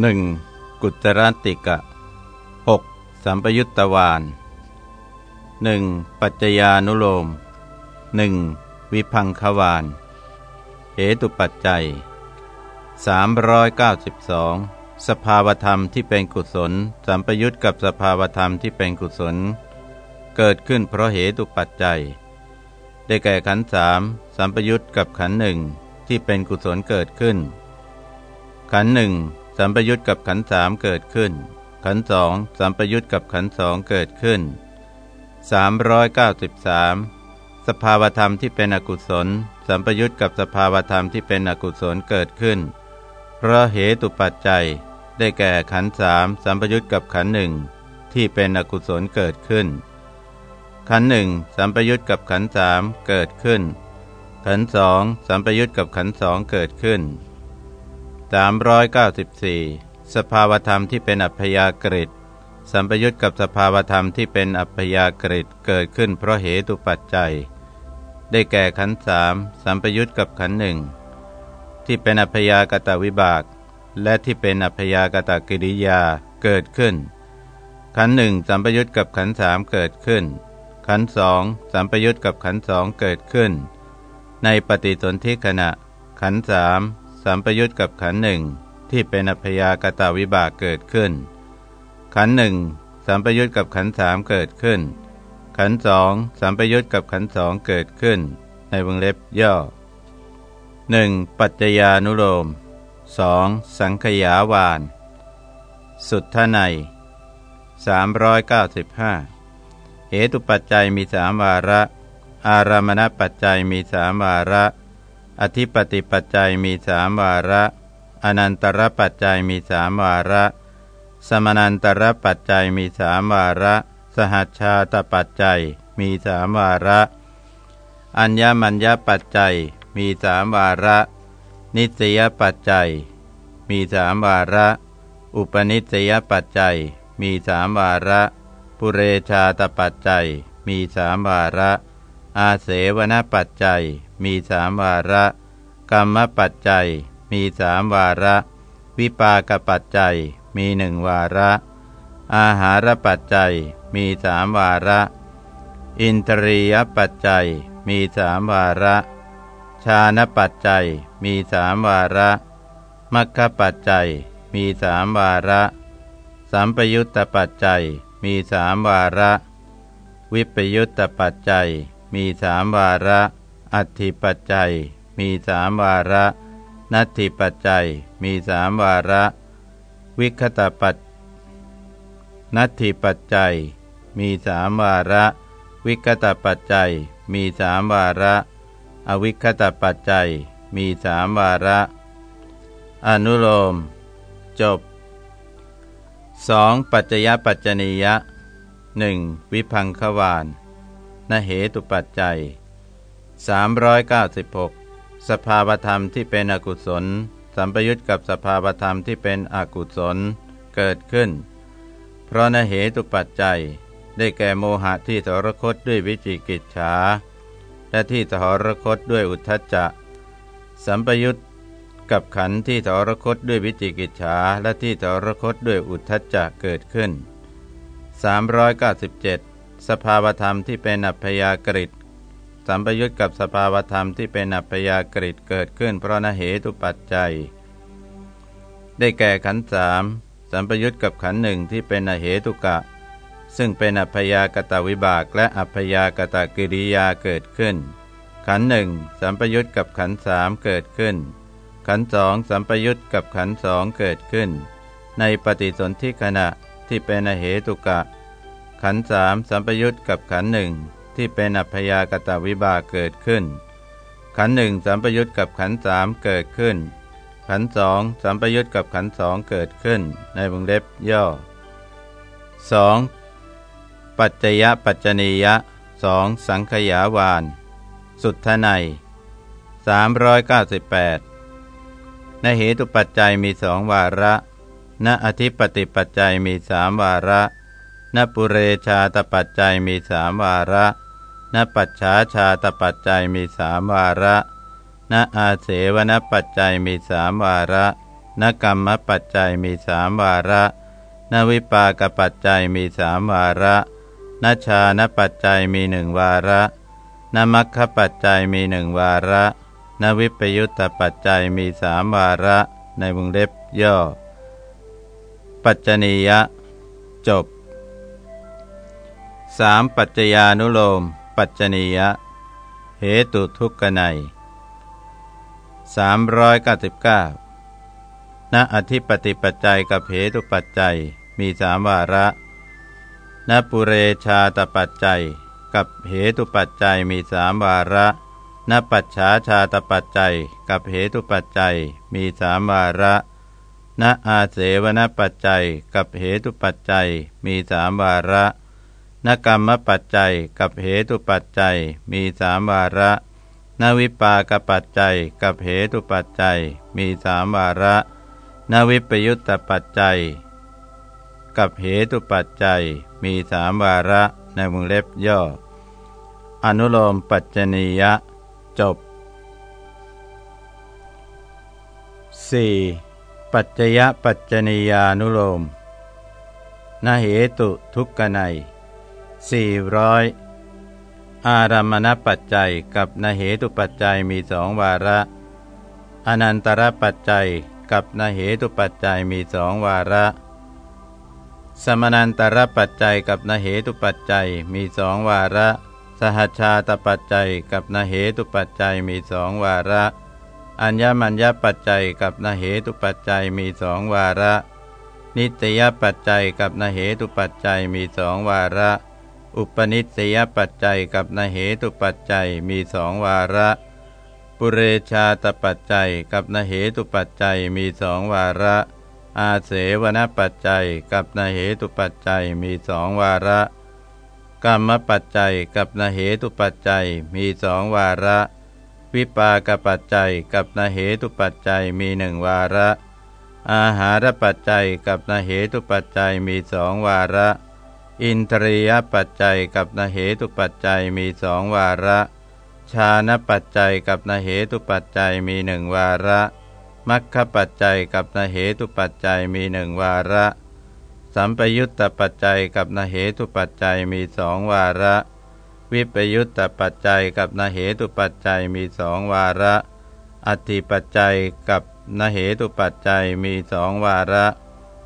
หนึ่งกุตรติกะ 6. สัมปยุตตวานหนึ่งปัจจญานุโลมหนึ่งวิพังควานเหตุปัจจัย 392 สภาวธรรมที่เป็นกุศล สัมปยุตกับสภาวธรรมที่เป็นกุศล เกิดขึ้นเพราะเหตุปัจจัย ได้แก่ขันสามสัมปยุตกับขันหนึ่งที่เป็นกุศลเกิดขึ้น ขันหนึ่ง สัมปยุตกับขันสามเกิดขึ้น ขันสองสัมปยุตกับขันสองเกิดขึ้น 393 สภาวธรรมที่เป็นอกุศล สัมปยุตกับสภาวธรรมที่เป็นอกุศลเกิดขึ้น เพราะเหตุปัจจัย ได้แก่ขันสามสัมปยุตกับขันหนึ่งที่เป็นอกุศลเกิดขึ้น ขันหนึ่งสัมปยุตกับขันสามเกิดขึ้น ขันสองสัมปยุตกับขันสองเกิดขึ้น 394 สภาวธรรมที่เป็นอัพยากฤิตสัมปยุตกับสภาวธรรมที่เป็นอัพยากฤิตเกิดขึ้นเพราะเหตุปัจจัย ได้แก่ขันสามสัมปยุตกับขันหนึ่งที่เป็นอัพยากตวิบาก และที่เป็นอัพยากตกิริยาเกิดขึ้น ขันหนึ่งสัมปยุตกับขันสามเกิดขึ้น ขันสองสัมปยุตกับขันสองเกิดขึ้น ในปฏิสนธิขณะ ขันสาม สัมปยุตกับขันหนึ่งที่เป็นอัพยากตาวิบากเกิดขึ้น ขันหนึ่งสัมปยุตกับขันสามเกิดขึ้น ขันสองสัมปยุตกับขันสองเกิดขึ้น ในวงเล็บย่อหนึ่งปัจจญานุโลมสองสังขยาวาน สุทธไนสามร้อยเก้าสิบห้าเหตุปัจจัยมีสามวาระ อารามณปัจจัยมีสามวาระ อธิปติปัจจัยมีสามวาระ อนันตรปัจจัยมีสามวาระ สมนันตรปัจจัยมีสามวาระ สหัชชาตปัจจัยมีสามวาระ อัญญมัญญปัจจัยมีสามวาระ นิสยปัจจัย มีสามวาระ อุปนิสยปัจจัย มีสามวาระ ปุเรชาตปัจจัย มีสามวาระ อาเสวนปัจจัย มีสามวาระ กรรมปัจจัย มีสามวาระ วิปากปัจจัย มีหนึ่งวาระ อาหารปัจจัย มีสามวาระ อินทรียปัจจัย มีสามวาระ ชาณปัจจัย มีสามวาระมัคคปัจจัย มีสามวาระ สัมปยุตตปัจจัย มีสามวาระ วิปยุตตปัจจัย มีสามวาระ อัตถิปัจจัยมีสามวาระ นัตถิปัจจัยมีสามวาระ วิคตปัจนัตถิปัจจัยมีสามวาระ วิคตปัจจัยมีสามวาระ อวิคตปัจจัยมีสามวาระ อนุโลม จบ 2. ปัจจยปัจจนียะ 1. วิพังควานนเหตุปัจจัย 396 สภาวธรรมที่เป็นอกุศล สัมปยุตกับสภาวธรรมที่เป็นอกุศลเกิดขึ้น เพราะนเหตุปัจจัย ได้แก่โมหะที่สรคตด้วยวิจิกิจฉาและที่สหรคตด้วยอุทธจจะ สัมปยุตกับขันธ์ที่สรคตด้วยวิจิกิจฉาและที่สรคตด้วยอุทธจะเกิดขึ้น 397 สภาวธรรมที่เป็นอัพยากฤิต สัมปยุตกับสภาวธรรมที่เป็นอัพยากฤิเกิดขึ้นเพราะนเหตุปัจจัย ได้แก่ขันสามสัมปยุตกับขันหนึ่งที่เป็นอเหตุกะ ซึ่งเป็นอัพยากตวิบากและอัพยากตกิริยาเกิดขึ้น ขันหนึ่งสัมปยุตกับขันสามเกิดขึ้น ขันสองสัมปยุตกับขันสองเกิดขึ้น ในปฏิสนธิขณะที่เป็นอเหตุกะ ขันสามสัมปยุตกับขันหนึ่ง ที่เป็นอัพยากตวิบากเกิดขึ้น ขันหนึ่งสัมปยุตกับขันสามเกิดขึ้น ขันสองสัมปยุตกับขันสองเกิดขึ้น ในวงเล็บย่อ 2. ปัจจยปัจจนียะสองสังขยาวาน สุทธไน398ในเหตุปัจจัยมีสองวาระณอธิปติปัจจัยมีสามวาระณปุเรชาตปัจจัยมีสามวาระ นปัจฉาชาตปัจจัยมีสามวาระ ณอาเสวนปัจจัยมีสามวาระณนกรรมปัจจัยมีสามวาระนวิปากปัจจัยมีสามวาระนชานปัจจัยมีหนึ่งวาระนมัคคปัจจัยมีหนึ่งวาระนวิปยุตตปัจจัยมีสามวาระ ในวงเล็บย่อ ปัจจนียะ จบ 3. ปัจจญานุโลม ปัจจนียะ เหตุทุกขไน399ณอธิปติปัจจัยกับเหตุปัจจัยมีสามวาระณปุเรชาตปัจจัย กับเหตุปัจจัยมีสามวาระณปัจฉาชาตปัจจัย กับเหตุปัจจัยมีสามวาระณอาเสวนปัจจัย กับเหตุปัจจัยมีสามวาระ นกรรมปัจจัยกับเหตุปัจจัยมีสามวาระ นวิปากปัจจัยกับเหตุปัจจัยมีสามวาระ นวิปยุตตปัจจัย กับเหตุปัจจัยมีสามวาระในวงเล็บย่อ อนุโลมปัจจนียะ จบ 4. ปัจจยปัจจนียานุโลมนเหตุทุกขไน 400 อารามณปัจจัยกับนเหตุปัจจัยมีสองวาระ อนันตรปัจจัยกับนเหตุปัจจัยมีสองวาระ สมนันตรปัจจัยกับนเหตุปัจจัยมีสองวาระ สหชาตปัจจัยกับนเหตุปัจจัยมีสองวาระ อัญญมัญญปัจจัยกับนเหตุปัจจัยมีสองวาระ นิตยปัจจัยกับนเหตุปัจจัยมีสองวาระ อุปนิสัยปัจจัยกับนเหตุปัจจัยมีสองวาระ ปุเรชาตปัจจัยกับนเหตุปัจจัยมีสองวาระ อาเสวนปัจจัยกับนเหตุปัจจัยมีสองวาระกรรมปัจจัยกับนเหตุปัจจัยมีสองวาระ วิปากปัจจัยกับนเหตุปัจจัยมีหนึ่งวาระ อาหารปัจจัยกับนเหตุปัจจัยมีสองวาระ อินทรียปัจจัยกับนเหตุปัจจัยมีสองวาระ ชาณปัจจัยกับนเหตุปัจจัยมีหนึ่งวาระ มัคคปัจจัยกับนเหตุปัจจัยมีหนึ่งวาระ สัมปยุตตปัจจัยกับนเหตุปัจจัยมีสองวาระ วิปยุตตปัจจัยกับนเหตุปัจจัยมีสองวาระ อธิปัจจัยกับนเหตุปัจจัยมีสองวาระ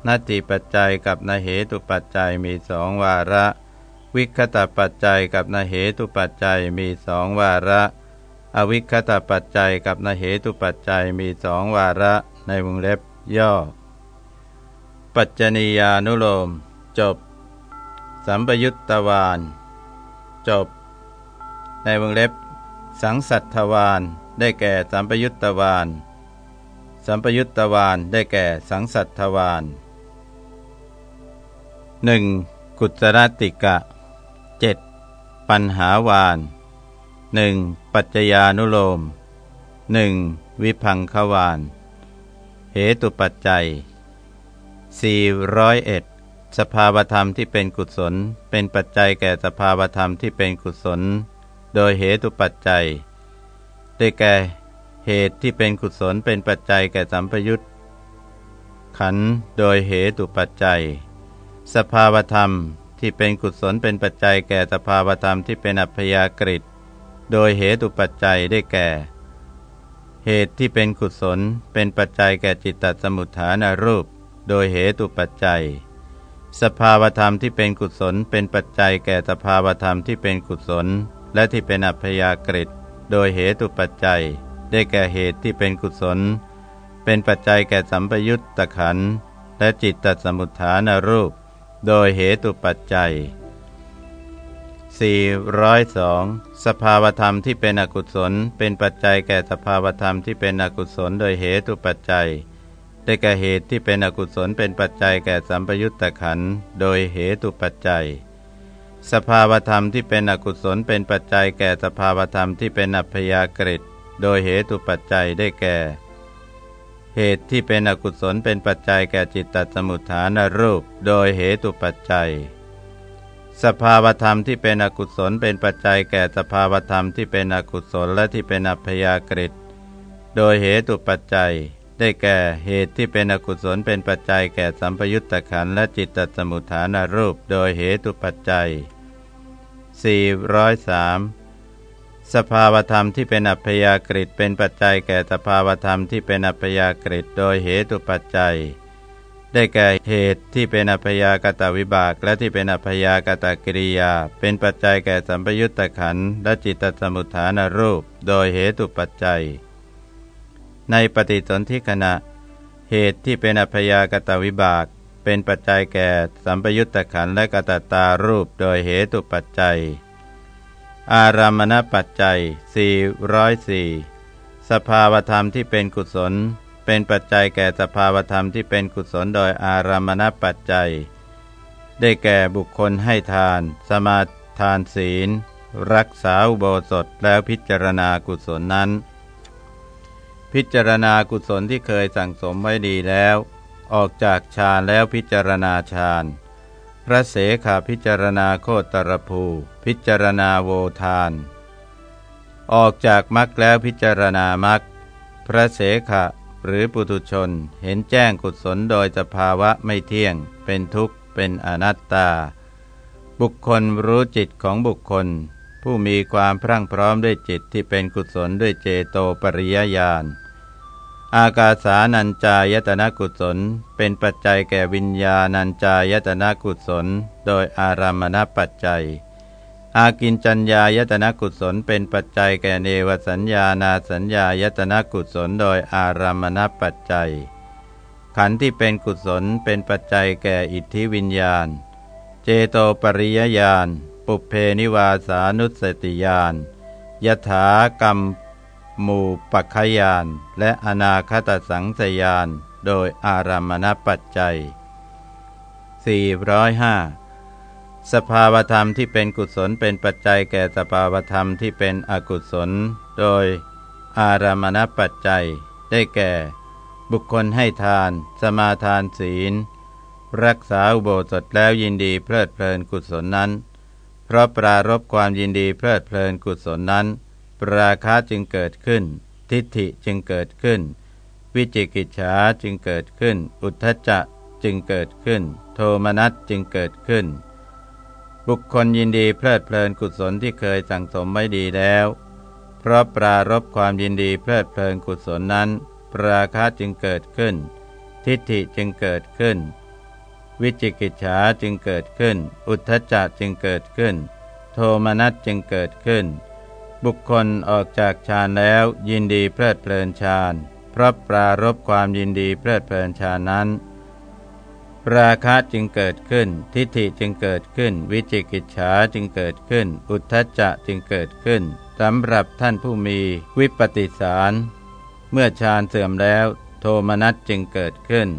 นัตติปัจจัยกับนาเหตุปัจจัยมีสองวาระ วิคตปัจจัยกับนาเหตุปัจจัยมีสองวาระ อวิคตปัจจัยกับนาเหตุปัจจัยมีสองวาระในวงเล็บย่อ ปัจจนียานุโลม จบ สัมปยุตตวานจบ ในวงเล็บ สังสัตทวานได้แก่สัมปยุตตวานสัมปยุตตวานได้แก่สังสัตทวาน หนึ่งกุศลติกะเจ็ดปัญหาวานหนึ่งปัจจญานุโลมหนึ่งวิพังควาน เหตุปัจจัย 401 สภาวธรรมที่เป็นกุศล เป็นปัจจัยแก่สภาวธรรมที่เป็นกุศล โดยเหตุปัจจัย ได้แก่เหตุที่เป็นกุศลเป็นปัจจัยแก่สัมปยุตขันโดยเหตุปัจจัย สภาวธรรมที่เป็นกุศลเป็นปัจจัยแก่สภาวธรรมที่เป็นอัพยากฤิโดยเหตุปัจจัยได้แก่ เหตุที่เป็นกุศลเป็นปัจจัยแก่จิตตสมุทฐานรูป โดยเหตุปัจจัย สภาวธรรมที่เป็นกุศลเป็นปัจจัยแก่สภาวธรรมที่เป็นกุศล และที่เป็นอัพยากฤิโดยเหตุปัจจัย ได้แก่เหตุที่เป็นกุศล เป็นปัจจัยแก่สัมปยุตตะขันและจิตตสมุทฐานรูป โดยเหตุปัจจัย 402 สภาวธรรมที่เป็นอกุศล เป็นปัจจัยแก่สภาวธรรมที่เป็นอกุศล โดยเหตุปัจจัย ได้แก่เหตุที่เป็นอกุศลเป็นปัจจัยแก่สัมปยุตตะขันโดยเหตุปัจจัย สภาวธรรมที่เป็นอกุศลเป็นปัจจัยแก่สภาวธรรมที่เป็นอัพยากฤิโดยเหตุปัจจัยได้แก่ เหตุที่เป็นอกุศลเป็นปัจจัยแก่จิตตสมุทฐานรูป โดยเหตุปัจจัย สภาวธรรมที่เป็นอกุศลเป็นปัจจัยแก่สภาวธรรมที่เป็นอกุศลและที่เป็นอัพยากฤิโดยเหตุปัจจัย ได้แก่เหตุที่เป็นอกุศลเป็นปัจจัยแก่สัมปยุตตะขันและจิตตสมุทฐานรูป โดยเหตุปัจจัย403 สภาวธรรมที่เป็นอัพยากฤิเป็นปัจจัยแก่สภาวธรรมที่เป็นอัพยากฤิโดยเหตุปัจจัย ได้แก่เหตุที่เป็นอัพยากตวิบากและที่เป็นอัพยากตกิริยา เป็นปัจจัยแก่สัมปยุตตะขันและจิตตสมุทฐานรูป โดยเหตุปัจจัย ในปฏิสนธิขณะ เหตุที่เป็นอัพยากตวิบาก เป็นปัจจัยแก่สัมปยุตตะขันและกตตารูป โดยเหตุปัจจัย อารามณปัจจัย 404 สภาวธรรมที่เป็นกุศล เป็นปัจจัยแก่สภาวธรรมที่เป็นกุศลโดยอารามณปัจจัย ได้แก่บุคคลให้ทาน สมาทานศีล รักษาอุโบสถแล้วพิจารณากุศลนั้น พิจารณากุศลที่เคยสั่งสมไว้ดีแล้ว ออกจากฌานแล้วพิจารณาฌานพระเสขาพิจารณาโคตรภู พิจารณาโวทาน ออกจากมรรคแล้วพิจารณามรรคพระเสขะหรือปุถุชนเห็นแจ้งกุศลโดยสภาวะไม่เที่ยง เป็นทุกข์ เป็นอนัตตา บุคคลรู้จิตของบุคคล ผู้มีความพรั่งพร้อมด้วยจิตที่เป็นกุศลด้วยเจโตปริยญาณอากาสานัญจายตนะกุศล เป็นปัจจัยแก่วิญญาณัญจายตนะกุศล โดยอารามณปัจจัย อากินจัญญายตนะกุศลเป็นปัจจัยแก่เนวสัญญานาสัญญายตนะกุศลโดยอารามณปัจจัย ขันธ์ที่เป็นกุศลเป็นปัจจัยแก่อิทธิวิญญาณ เจโตปริยญาณ ปุเพนิวาสานุสติญาณยถากรรมมูปัคยาน และอนาคตสังสยาน โดยอารามณปัจจัย405 สภาวธรรมที่เป็นกุศลเป็นปัจจัยแก่สภาวธรรมที่เป็นอกุศล โดย อารามณปัจจัย ได้แก่ บุคคลให้ทาน สมาทานศีล รักษาอุโบสถแล้วยินดีเพลิดเพลินกุศลนั้น เพราะปรารบความยินดีเพลิดเพลินกุศลนั้น ปราคะจึงเกิดขึ้น ทิฏฐิจึงเกิดขึ้น วิจิกิจฉาจึงเกิดขึ้น อุทธจะจึงเกิดขึ้น โทมนัสจึงเกิดขึ้น บุคคลยินดีเพลิดเพลินกุศลที่เคยสั่งสมไม่ดีแล้ว เพราะปรารบความยินดีเพลิดเพลินกุศลนั้น ปราคะจึงเกิดขึ้น ทิฏฐิจึงเกิดขึ้น วิจิกิจฉาจึงเกิดขึ้น อุทธจะจึงเกิดขึ้น โทมนัสจึงเกิดขึ้น บุคคลออกจากฌานแล้วยินดีเพลิดเพลินฌานเพราะปรารบความยินดีเพลิดเพลินฌานนั้น ราคะจึงเกิดขึ้น ทิฏฐิจึงเกิดขึ้น วิจิกิจฉาจึงเกิดขึ้น อุทธัจจะจึงเกิดขึ้นสำหรับท่านผู้มีวิปติสาร เมื่อฌานเสื่อมแล้ว โทมนัสจึงเกิดขึ้น